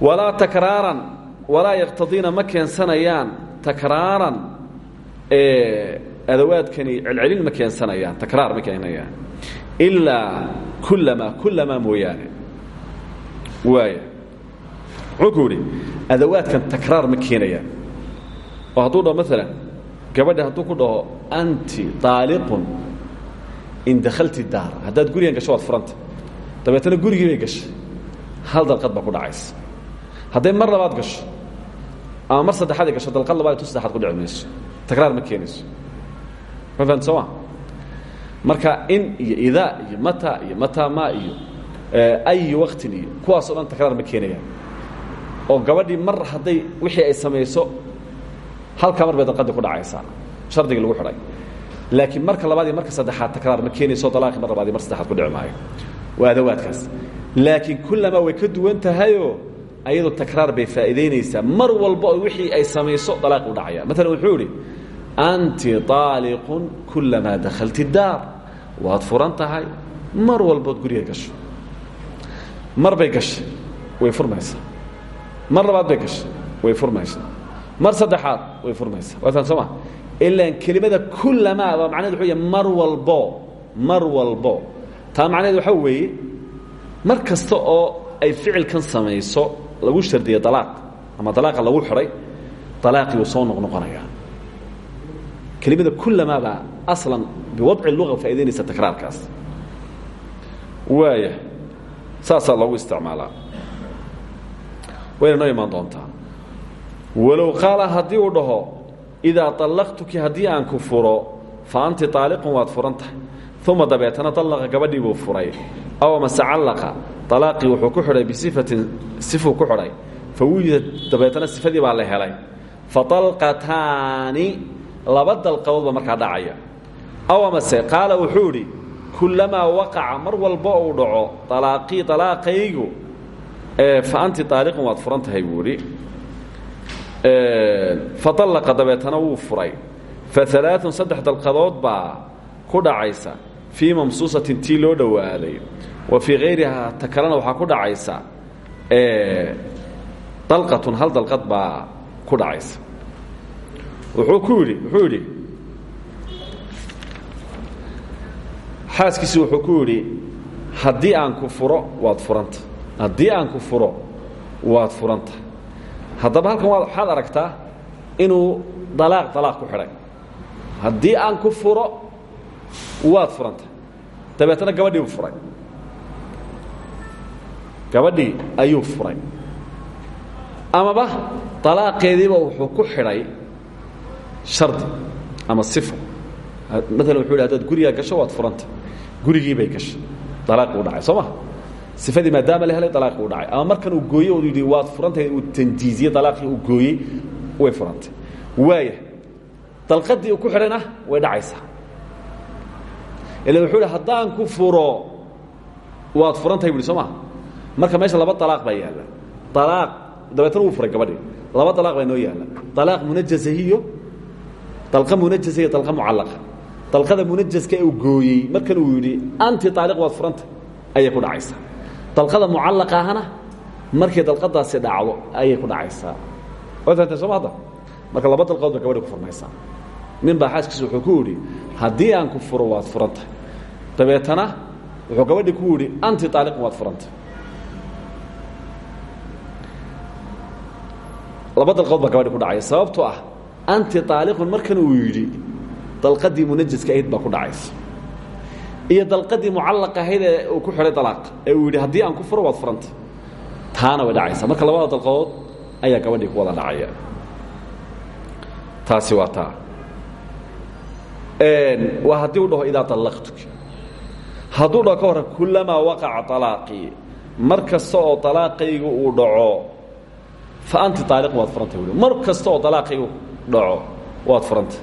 Walaa takraaran walaa yaqtadiina ma keensanayaan takraaran adawaadkani celcelin ma keensanayaan takraar ma keenayaan ilaa kullamaa kullamaa mooyaane waaya muxuu ku yidhi adawaadkan takraar ma keenayaan oo hadduu gabadha hadduu ku dhaho anti aaliqun in dakhalti daar haddaad gurigan gasho waad furanta dabeetana gurigii bay gashay hal dalqad baa ku dhacaysa hadday mar labaad gasho ama mar saddexaad gasho dalqad labaad saddexaad ku dhici mayso takraar ma keenayso marka in iyo idaa iyo mata iyo mataa ma iyo ayi waktin iyo kuwaasoo dhan takraar ma keenayaan. Oo gabadhii mar hadday wixii ay samayso halkaa mar bay dalqadii ku dhacaysaa shardigii lagu xidhay. Laakiin marka labaad iyo marka saddexaad takraar ma keenayso dalaaqii mar labaad iyo mar saddexaad ku dhici maayo. Waa adawaadkaas. Laakiin kullamaa way ka duwan tahayoo ayadu takraar bay faa'iidaynaysaa. Mar walba oo wixii ay samayso dalaaqi u dhacaya. Maalan wuxuu idhi anti aaliqun kullamaa dakhalti daar waad furan tahay mar walbood guriga gasho mar bay gashay way furmaysaa mar labaad bay gashay way furmaysaa mar saddexaad way furmaysaa waa taan soo ma ilaan kelimada kullamaa baa macnaheed wuxuu yahay mar walbo mar walbo taa macnaheed waxaa weeye mar kasta oo ay ficilkan samayso lagu shardiyo dalaaq ama dalaaqa lagu xidhay dalaaqii wuu soo noqnoqonayaa kelimada kulamaa baa aslan biwadci lua faa'idaynaysa takraarkaas. Waaya saasaa loogu isticmaalaa. Wayna noo imaan doontaa. Walow qaala haddii uu dhaho idaa allaqtuki haddii aan ku furo fa anti aaliqun waad furan tahay. Uma dabeetana allaqa gabadhii furay. Aw mase callaqa alaaqii wuxuu ku xidhay bisifatin sifuu ku xidhay. Fa wujidat dabeetana sifadii baa la helay. Faطalqataani laba dalqadood ba markaa dhacaya. Aw amase qaala wuxuu idhi kullamaa waqaca mar walba uu dhaco alaaqii alaaqaygu fa anti aaliqun waad furan tahay buu idhi faalaqa dabeetana wuu furay. Faalaaun saddex dalqadood baa ku dhacaysa. Fii mamsuusatin tii loo dhowaaday wa fii hayrihaa ta kalena ku dhacaysa. Dalqatun hal dalqad baa ku dhacaysa wuxuu ku yidhi wuxuu yidhi xaaskiisi wuxuu ku yidhi haddii aan ku furo waad furanta. Haddii aan ku furo waad furanta. Haddaba halkan waxaad aragtaa inuu dalaaq dalaaq ku xidhay haddii aan ku furo waad furanta. Dabeetana gabadhii buu furay. Gabadhii ayuu furay. Amaba dalaaqeediiba wuxuu ku xidhay shardi ama sifo maalan wuxuu yidhi hadaad gurigaa gasho waad furanta. Gurigii bay gashay. Dalaaqii u dhacay soo ma sifadii maadaama la helay dalaaqii u dhacay. Ama markan uu gooye uu yidhi waad furantahay uu tanjiiziye dalaaqii uu gooyey way furantay. Waaya dalqadii uu ku xidhayna way dhacaysaa. Ila wuxuu yidhi haddaan ku furo waad furantahay bu yhi soo ma marka meesha laba dalaaq baa yaalla. Dalaaq dabeetana wuu furay gabadhii. Laba dalaaq baa inoo yaalla. Dalaaq munajasahiyo dalqa munajasa iyo dalqa mucallaqa dalqada munajaska ee uu gooyey markan uu yidhi anti aaliq waad furanta ayay ku dhacaysaa dalqada mucallaqa ahana markay dalqadaasi dhacdo ayay ku dhacaysaa waad fahamtay soo ma hadda? Marka laba dalqadood ba gabadhi ku furmaysaa nin baa xaaskiisa wuxuu ku yidhi haddii aan ku furo waad furantahay dabeetana wuxuu gabadhi ku yidhi anti aaliqun waad furantay laba dalqadood baa gabadhi ku dhacaya sababtoo ah anti aaliqun markan uu yidhi dalqadii munajaska ahayd baa ku dhacaysa. Iyo dalqadii mucallaqa ahayd ee uu ku xidhay dalaaq ee uu yidhi haddii aan ku furo waad furanta. Taana way dhacaysa. Marka labada dalqadood ayaa gabadhii ku wada dhacaya. Taasi waa taa. Waa haddii u dhaho idaa allaqtuki hadduu dhaho ka warran kullamaa waqaca alaaqii mar kasta oo alaaqaygu uu dhaco fa anti aaliq waad furanta mar kasta oo alaaqaygu dhaco waad furanta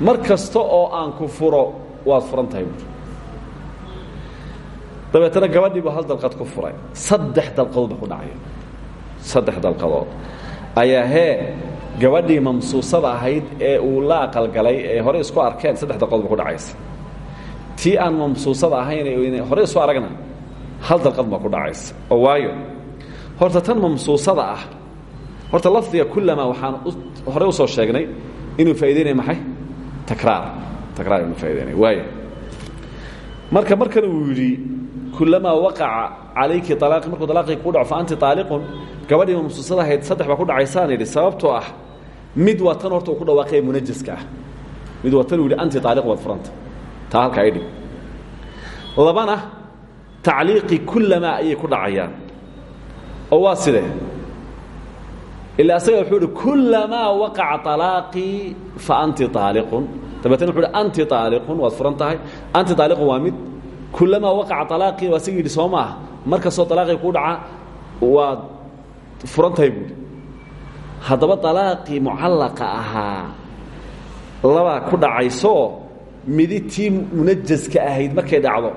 mar kasta oo aan ku furo waad furan tahay buui dabeetana gabadhiibu hal ku furay. Saddex dalqadood ba ku dhacaya saddex dalqadood. Ayaa hee gabadhii mamsuusada ahayd ee uu la aqalgalay ee hore isku arkeen saddex dalqadood ba ku dhacaysa. Tii aan mamsuusada ahayn hore isu aragna hal dalqad baa ku dhacaysa. Oo waayo horta tan mamsuusada ah horta lafdiga kullamaa waxaan hore u soo sheegnay inuu faa'idaynaya maxay? Takraar. Takraar inuu faa'idaynaya waaya marka markan uu yidhi kullamaa waqaca calayki alaaqi markuu dalaaqii kuu dhaco fa anti aaliqun gabadhii mamsuusada ahayd saddex baa ku dhacaysaan yidhi sababtoo ah mid waa tan horta uu ku dhawaaqaya munajaska ah. Mid waa tan uu yidhi anti aaliq waad furanta taa halkaa idhig labana tacliiqii kullamaa ayay ku dhacayaan. Oo waa sidee ila asaga wuxuu ihi kullamaa waqaca alaaqii fa anti aaliqun dabeetna wuxu uhi anti aaliqun waad furan tahay anti aaliqun waa mid kullamaa waqaca alaaqii waa asiga yidhi soo maaha mar kastoo alaaqii kuu dhaca waad furan tahay buuhi haddaba alaaqii mucallaqa ahaa labaa ku dhacaysoo midi tii munajaska ahayd markay dhacdo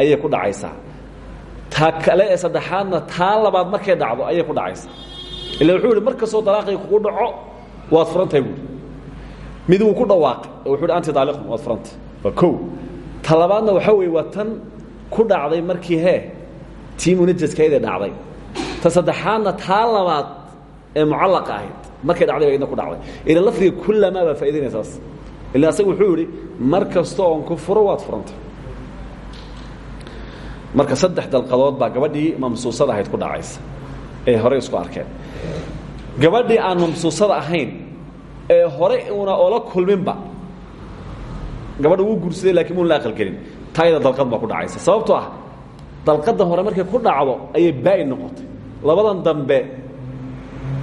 ayay ku dhacaysaa ta kale ee saddexaadna taa labaad markay dhacdo ayay ku dhacaysaa ila wuxuu ihi mar kastoo dalaaqii kugu dhaco waad furantahay buui mid wuu ku dhawaaqay oo wuxu hi anti daaliqun waad furantay. Waa kow. Ta labaadna waxaa weeye waa tan ku dhacday markii hee tii munajaskaydee dhacday. Ta saddexaadna taa labaad ee mucallaqa ahayd markay dhacday ba idna ku dhacday. Ila lafdiga kullamaa baa faa'idaynaya saas ila asaga wuxuu yidhi mar kasta oon ku furo waad furantay. Marka saddex dalqadood baa gabadhii mamsuusada ahayd ku dhacaysa ee horey isku arkeen gabadhii aan mamsuusada ahayn ee hore una oola kulminba gabadha wuu guursaday lakiin mun la aqalgelin. Taayada dalqad baa ku dhacaysa. Sababtoo ah dalqadan hore markay ku dhacdo ayay baa'in noqotay. Labadan dambe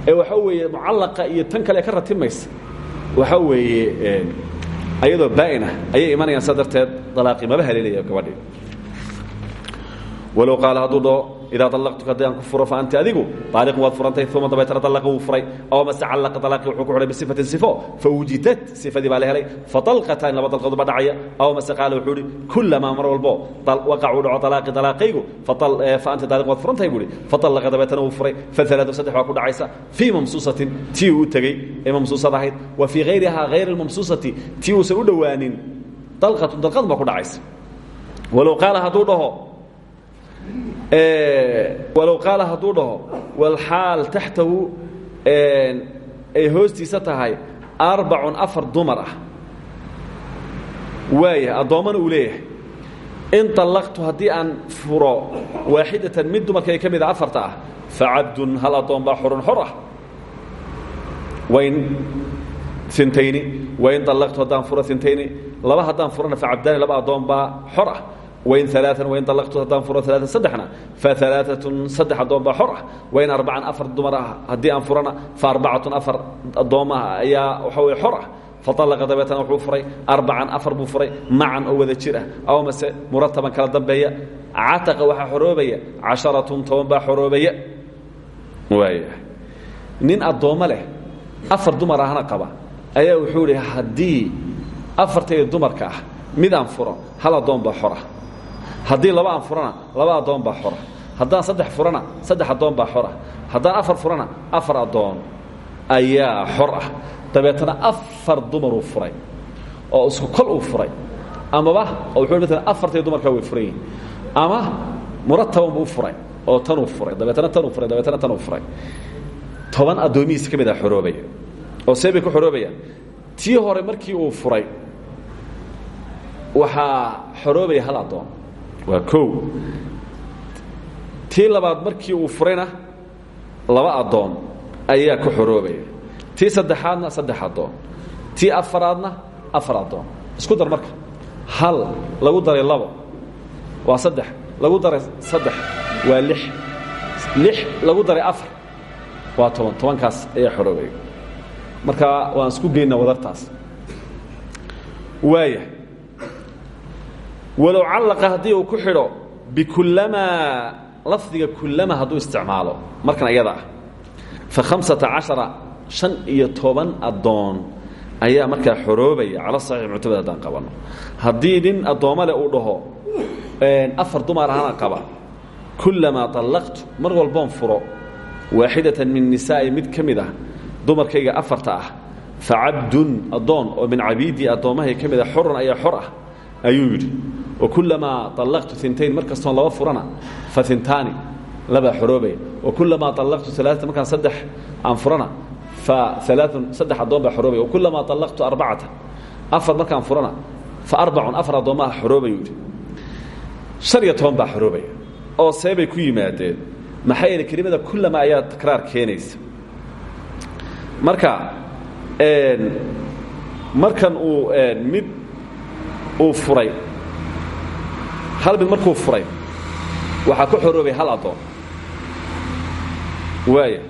ee waxaa weeye mucallaqa iyo tan kale ka ratimaysa waxaa weeye ayadoo baa'in ah ayay imanayaan saa darteed dalaaqii maba haleelaya gabadhii. Walow qaala hadduu dhaho idaa allaqtuka haddii aan ku furo fa anti adigu aaliqun waad furantay uma dabeetana dallaqa wuu furay aw mase callaqa dalaaqii wuxuu ku xidhay bisifatin sifo fa wujidat sifadii baa la helay fadalqatan laba dalqadood ba dhacaya aw mase qaala wuxuu ihi kullamaa mar walbo waqacuu dhaco dalaaqi dalaaqaygu fa anti daaliq waad furantahay buu ihi fadallaqa dabeetana wuu furay faalaatu saddex waa ku dhacaysa fii mamsuusatin tii uu tegey ee mamsuusada ahayd wa fii hayrihaa hayr almamsuusati tii uusan u dhowaanin dalqatun dalqad baa ku dhacaysa walow qaala hadduu dhaho walow qaala hadduu dhaho walxaal taxtahu ay hoostiisa tahay arbacun afar dumar ah. Waaya addoommana uu leeyahay. In طallaqtu haddii aan furo waaxidatan mid dumarkay ka mida afarta ah facabdun hal addoon baa xorun xor ah. Wain intayni wain طallaqtu haddaan furo intayni laba haddaan furana facabdaani laba addoon baa xor ah wain aaaa wain allaqtu haddaan furo alaaan saddexna faalaatun saddex addoon baa xor ah wain arbacan afar dumar ah haddii aan furana fa arbacatun afar addoommaha ayaa waxa weye xor ah faalaqa dabeetana wuxuu furay arbacan afar buu furay macan oo wada jir ah aw mase murataban kala dambeeya cataqa waxaa xoroobaya casharatun toban baa xoroobaya waaya nin addoommo leh afar dumar ahna qaba ayaa wuxuu ihi haddii afartayda dumarka ah mid aan furo hal addoon baa xor ah haddii laba aan furana laba addoon baa xora. Haddaan saddex furana saddex addoon baa xor ah afar furana afar addoon ayaa xor ah. Dabeetana afar dumaruu furay oo isku kol uu furay. Amaba wuxuu matalan afartay dumarkaa way furan ama murataban buu furay oo tanuu furay. Dabeetana tanuu furay dabeetana tanuu furay. Toban addoomihiisa ka mid a xoroobaya. Oo see ku xoroobayaan tii hore markii uu furay waxaa xoroobaya hal addoon waa kow. Tii labaad markii uu furayna laba addoon ayaa ku xoroobaya. Tii saddexaadna saddex addoon. Tii afaraadna afar addoon. Isku dar marka. Hal lagu daray labo. Waa saddex. Lagu daray saddex waa lix. Lix lagu daray afar. Waa toban. Tobankaas ayaa xoroobaya. Marka waan isku geynaa wadartaas. Waaya walow callaqa haddii uu ku xidho bikullamaa lafdiga kullama hadduu isticmaalo markan iyada ah. Fa hamsata cashara shan iyo toban addoon ayaa markaa xoroobaya cala saxiix muctamad haddaan qabanno. Haddii nin addoommo leh uu dhaho afar dumar ahana qaba kullamaa طallaqtu mar walboon furo waaxidatan min nisaa'i mid ka mid ah dumarkayga afarta ah facabdun addoon oo min cabiidii addoommahay ka mid a xorun ayaa xor ah ayuu yidhi wakulamaa allaqtu intayn mar kastoon laba furana fa intaani labaa xoroobaya wakulamaa allaqtu alaaata markaan saddex aan furana fa alaaun saddex addoon baa xoroobaya wakulamaa allaqtu arbacata afar markaan furana fa arbacun afar addoommaha xoroobayu yidhi. Shan iyo toban baa xoroobaya oo seebay ku yimaadeen. Maxaa yeele kelimada kulamaa ayaa takraar keenaysa. Marka markan uu mid uu furay hal mid markuu furay waxaa ku xoroobay hal addoon. Waaya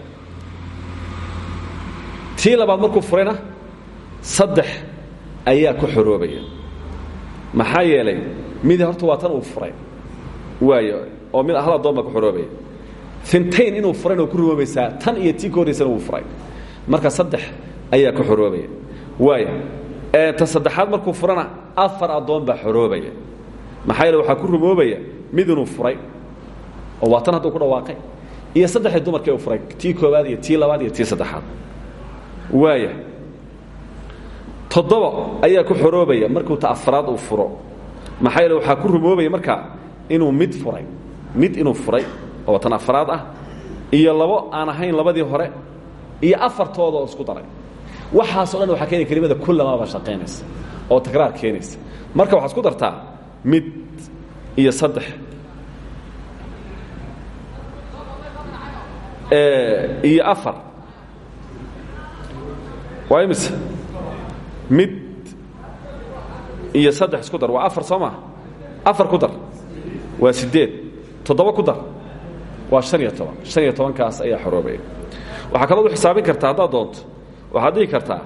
tii markuu furayna saddex ayaa ku xoroobaya. Maxaa yeelay mid horta waa tan uu furay. Waayo oo mid hal addoon baa ku xoroobaya. Intayn inuu furayna way ku rumoobaysaa tan iyo tii ka horraysana furay. Marka saddex ayaa ku xoroobaya. Waaya ta saddexaad markuu furana afar addoon baa xoroobaya maxaa yeele waxaa ku rumoobaya mid inuu furay oo waa tan ku dhawaaqay iyo saddexdii dumarkii uu furay tii koowaad iyo tii labaad iyo tii saddexaad. Waaya toddoba ayaa ku xoroobaya markuu ta afraad uu furo. Maxaa yeele waxaa ku rumoobaya markaa inuu mid furay mid inuu furay oo tan afraad ah iyo labo aan ahayn labadii hore iyo afartooda oo isku daray. Waxaasoo dhan waxaa keenaya kelimada kullamaaba shaqaynaysa oo takraar keenaysa. Marka waxaad isku dartaa mid iyo saddex. Iyo afar. Waa imise? Mid iyo saddex isku dar. Waa afar soo maa afar ku dar. Waa siddeed. Toddoba ku dar. Waa han iyo toban. Han iyo tobankaas ayaa xoroobay. Waxaa kalood xisaabin kartaa haddaad doonto waxaad dhihi kartaa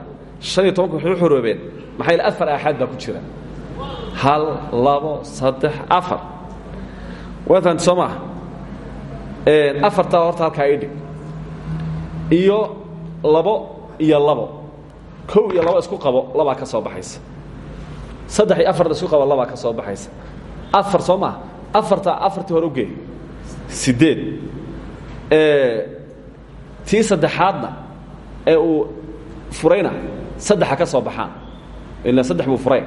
han iyo tobanka waxay u xoroobeen maxaa yaele afar aaxaad baa ku jira hal labo saddex afar. Waa fahanti soo maaha? Afartaa horta halkaa idhig iyo labo iyo labo. Kow iyo labo isku qabo labaa ka soo baxaysa. Saddex iyo afarta isku qabo labaa ka soo baxaysa. Afar soo maaha? Afartaa afartii hore ugeey siddeed. Tii saddexaadna ee uu furayna saddexa ka soo baxaan. Ila saddex buu furay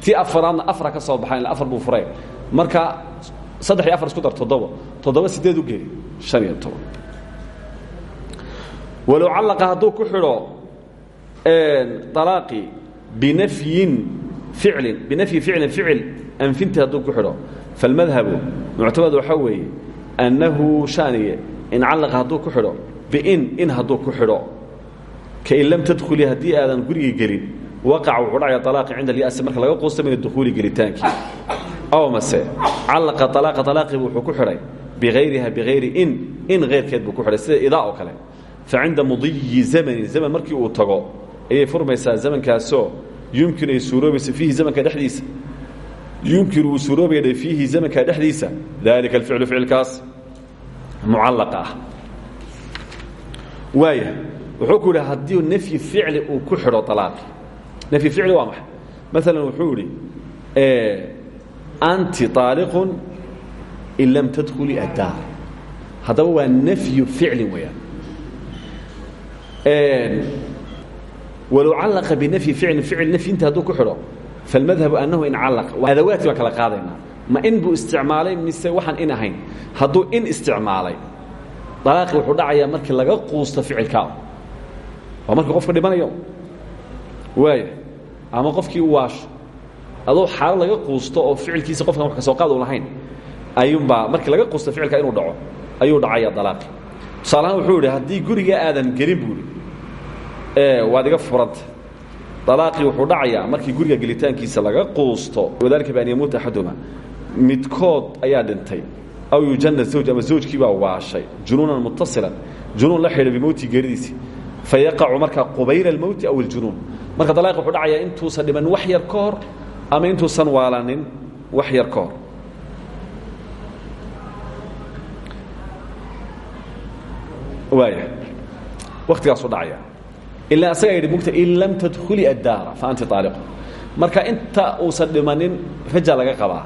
tii afaraadna afara ka soo baxaan ila afar buu furay. Marka saddex iyo afar isku dar toddoba toddoba sideed u geey han iyo toban. Walow callaqa hadduu ku xidho alaaqii binafyin ficlin binafyi ficlin ficil anfinti hadduu ku xidho. Falmadhabu muctamad waxaa weeye annahu shaaniye in callaqa hadduu ku xidho biin in hadduu ku xidho. Kain lam tadkhuli haddii aadan guriga gelin waqaca wuxuu dhacaya alaaqi cinda alyasi marka laga quusta min adukhuuli gelitaankii aw mase callaqa alaaqa alaaqiibu wuxuu ku xidhay biayriha biayri in in hayrkeed buu ku xidhay sida idaa oo kale. Fa cinda mudiyi zamanin zaman markii uu tago ayay furmaysaa zamankaasoo yumkin ay suuroobaysa fiihi zamanka dhexdiisa. Yumkin uu suuroobaya fiihi zamanka dhexdiisa. Dalika alficlu ficilkaas mucallaqa ah. Waaya wuxuu ku yidhi haddii nafyi ficli uu ku xidho alaaqi nafyi ficli waa maxay maalan wuxuu idhi anti aaliqun in lam tadkhuli addaar haddaba waa nafyu ficlin weeyaan walow callaqa binafyi ficlin ficil nafyinta hadduu ku xidho falmadhabu annahu in callaqa adawaadkii baan kala qaadaynaa ma in buu isticmaalay mise waxaan in ahayn hadduu in isticmaalay alaaqi wuxuu dhacayaa markii laga quusto ficilkaa waa markii qofka dhimanayo waaya ama qofkii u waasho adoo xaalo laga quusto oo ficilkiisa qofkan wax ka soo qaad u lahayn ayuunbaa markii laga quusto ficilka inuu dhaco ayuu dhacaya dalaaqi tusaalahaan wuxuu idhi haddii guriga aadan gelin buu idhi waad iga furanta dalaaqii wuxuu dhacayaa markii guriga gelitaankiisa laga quusto. Wadalika bi an yamuuta axaduma midkood ayaa dhintay. Aw yujanna zawj ama zawjkii baa waashay junuunan muttasilan. Junuun la xidha bimowti geeridiisi. Fa yaqacu markaa qubayla almowti aw aljunuun marka dalaaqi wuxuu dhacayaa intuusan dhiman wax yar ka hor ama intuusan waalanin wax yar ka hor. Waaya waktigaasuu dhacaya. Ilaa asagaa yidhi mugta in lam tadkhuli addaara fa anti aaliqu marka inta uusan dhimanin raja laga qabaa.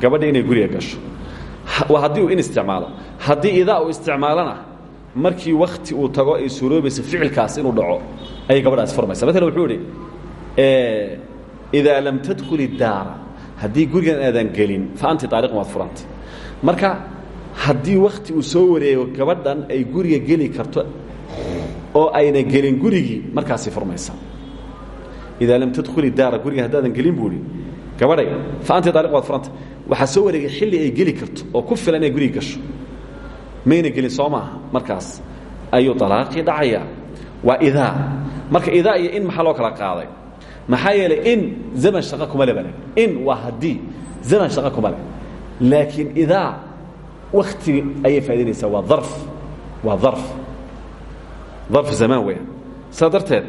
Gabadha inay guriga gasho. Haddii uu in isticmaalo. Haddii idaa uu isticmaalona markii wakti uu tago ay suuroobayso ficilkaas inuu dhaco ayay gabadhaas furmaysa maalan wuxuu idhi idaa lam tadkhuli daara haddii gurigan aadan gelin fa anti aaliqun waad furanta marka haddii wakti uu soo wareego gabadhan ay guriga geli karto oo ayna gelin gurigii markaasay furmaysa idaa lam tadkhuli daara guriga haddaadan gelin buu ihi gabadhay fa anti aaliq waad furanta waxaa soo wareegay xilli ay geli karto oo ku filan inay guriga gasho. Mayna gelin soo maaha. Markaas ayuu alaaqii dhacayaa waa idaa marka idaa iyo in maxaa loo kala qaaday? Maxaa yeelay in zaman shaqa kuma le bale in waa haddii zaman shaqa kuma leh. Laakiin idaa waktigi ayay faa'idaynaysaa waa darf. Waa darf. Darf zamaan weeyaan saa darteed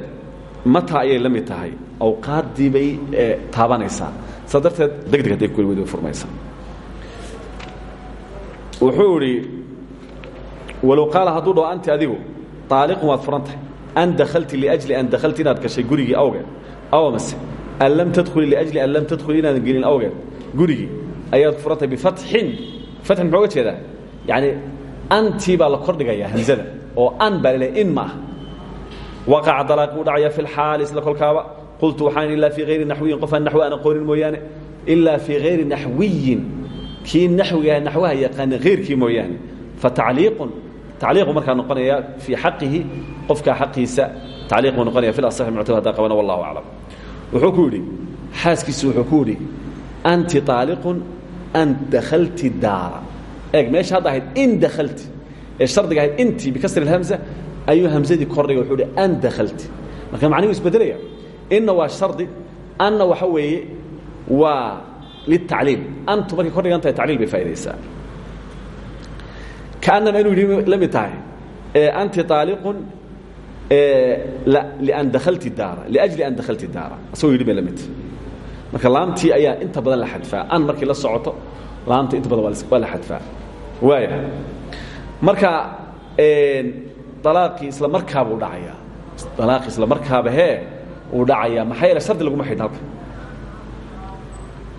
mataa ayay la mid tahay. Awqaaddii bay taabanaysaa. Saa darteed deg deg hadday wada furmaysaa wuxuu idhi walow qaala hadduu dhaho anti adigu aaliqun waad furan tahay an dakhalti liajli an dakhalti inaad gashay gurigii awgeed aw mase an lam tadkhuli liajli an lam tadkhuli inaadan gelin awgeed gurigii ayaad furan tahay bifatxin fatxin muxuu uga jeedaa yacni antii baa la kordhigayaa hamzada oo an baa laleehay in ma ah waqaca dalaaqi u dhacaya fi lxaali isla kolkaaba qultu waxaan ilaa fii hayri naxwiyin qofaan naxwi aan aqoonin mooyaane ilaa fii hayri naxwiyin kii naxwiga naxwaha yaqaana hayrkii mooyaane fatacliiqun tacliiqu markaa noqonaya fii xaqihi qofkaa xaqiisa tacliiq buu noqonaya fi asaxi muctamad hadaa qabana wallahu aclam wuxuu ku yidhi xaaskiisu wuxuu ku yidhi anti aaliqun an dakhalti daara eeg meesha hadda ahayd in dakhalti ee shardiga ahayd intii bikasri اhamza ayuu hamsadii kordhiga wuxuu hi an dakalti marka macnihu isbedelaya inna waa shardi anna waxa weeye waa litacliil antu markay kordhigan tahay tacliil bay faa'idaysaa kaannama inuu la mid tahay anti aaliqun lian dakalti daara liajli an dakalti daara asagoo yidhi bay la midta marka laamtii ayaa inta badan la xadfaa an markii la socoto laamta inta badan waa la xadfaa waaya marka alaaqii isla markaaba u dhacayaa alaaqii isla markaaba hee uu dhacayaa maxaa yeele shardi laguma xidhin halka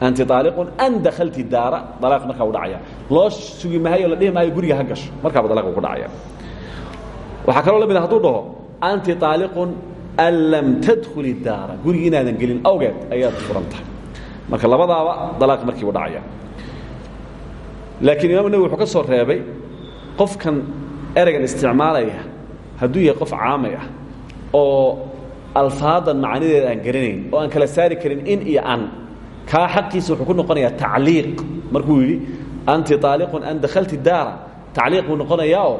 anti aaliqun an dakalti daara alaaq markaa u dhacaya. Loo sugi maayo la dhihi maayo guriga ha gasho markaaba dalaaqa ku dhacaya. Waxaa kaloo la mid a haduu dhaho anti aaliqun an lam tadkuli daara. Gurigi inaadan gelin awgeed ayaad furan tahay. Marka labadaaba dalaaq markii u dhacaya. Laakiin imam nebi wuxuu ka soo reebay qofkan ereygan isticmaalaya hadduu yahay qof caamay ah oo alfaadan macanideeda aan garanayn oo aan kala saari karin in iyo an kaa xaqiisa wuxuu ku noqonayaa tacliiq. Markuu yidhi anti aaliqun an dakhalti daara. Tacliiq buu noqonayaao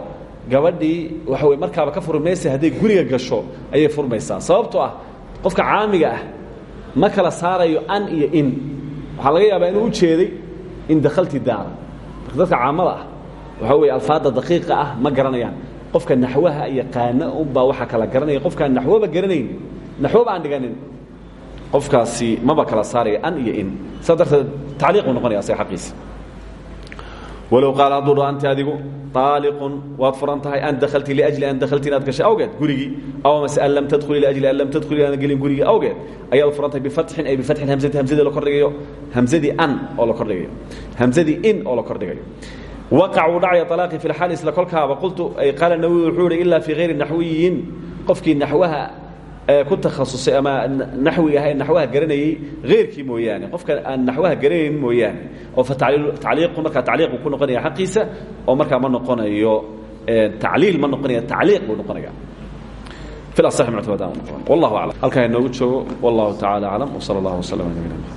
gabadhii waxa wey markaaba ka furi maysa hadday guriga gasho ayay furmaysaa. Sababtoo ah qofka caamiga ah ma kala saarayo an iyo in. Waxaa laga yaabaa inuu u jeeday in dakhalti daara. Marka dadka caamada ah waxaa weeye alfaadda daqiiqa ah ma garanayaan. Qofka naxwaha iyo qaana unbaa waxaa kala garanaya. Qofkaan naxwoba garanayn naxwoba aan dhiganin qofkaasi maba kala saaraya an iyo in. Saa darteed tacliiq buu noqonaya asaga xaqiisa walow qaal hadduu dho anti adigu aaliqun waad furan tahay an dakalti liajli an dakalti inaad gashay. Awgeed gurigii aw mase an lam tadkhuli liajli an lam tadkhuli inaad gelin gurigii awgeed ayaad furan tahay bifatxin ay bifatxin hamzati hamzadii la kordhigayo. Hamzadii an oo la kordhigayo. Hamzadii in oo la kordhigayo. Waqac uu dhacaya alaaqi fi lxaal isla kolkaaba. Qultu qaala nawowi wuxuu ihi ilaa fii hayri naxwiyin. Qofkii naxwaha ku takhasusay ama naxwiga aha naxwaha garanayey heyrkii mooyaane qofka aan naxwaha garanayn mooyaane oo fa tacliiqu markaa tacliiq buu ku noqonaya xaqiisa oo markaa ma noqonayo tacliil ma noqonaya tacliiq buu noqonaya في الأصح من اعتماد والله أعلم هل كان ينوجه والله تعالى أعلم وصلى الله وسلم على نبينا محمد